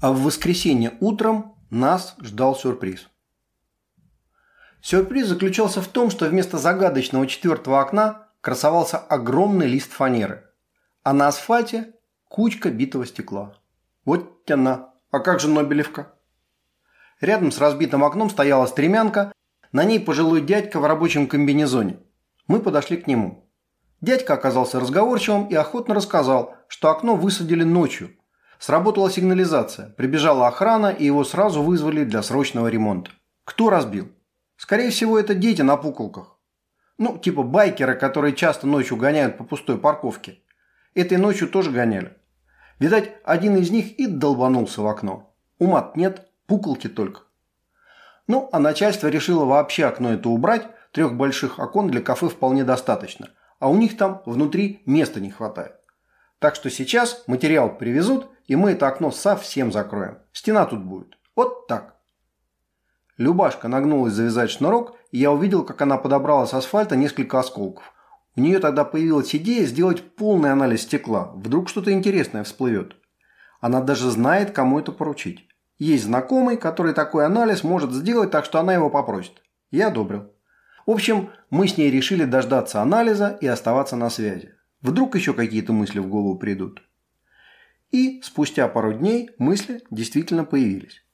А в воскресенье утром нас ждал сюрприз. Сюрприз заключался в том, что вместо загадочного четвертого окна красовался огромный лист фанеры, а на асфальте кучка битого стекла. Вот она. А как же Нобелевка? Рядом с разбитым окном стояла стремянка, на ней пожилой дядька в рабочем комбинезоне. Мы подошли к нему. Дядька оказался разговорчивым и охотно рассказал, что окно высадили ночью. Сработала сигнализация, прибежала охрана и его сразу вызвали для срочного ремонта. Кто разбил? Скорее всего, это дети на пуколках. Ну, типа байкеры, которые часто ночью гоняют по пустой парковке. Этой ночью тоже гоняли. Видать, один из них и долбанулся в окно. Ума нет, пуколки только. Ну, а начальство решило вообще окно это убрать, трех больших окон для кафе вполне достаточно. А у них там внутри места не хватает. Так что сейчас материал привезут, и мы это окно совсем закроем. Стена тут будет. Вот так. Любашка нагнулась завязать шнурок, и я увидел, как она подобрала с асфальта несколько осколков. У нее тогда появилась идея сделать полный анализ стекла. Вдруг что-то интересное всплывет. Она даже знает, кому это поручить. Есть знакомый, который такой анализ может сделать, так что она его попросит. Я одобрил. В общем, мы с ней решили дождаться анализа и оставаться на связи. Вдруг еще какие-то мысли в голову придут. И спустя пару дней мысли действительно появились.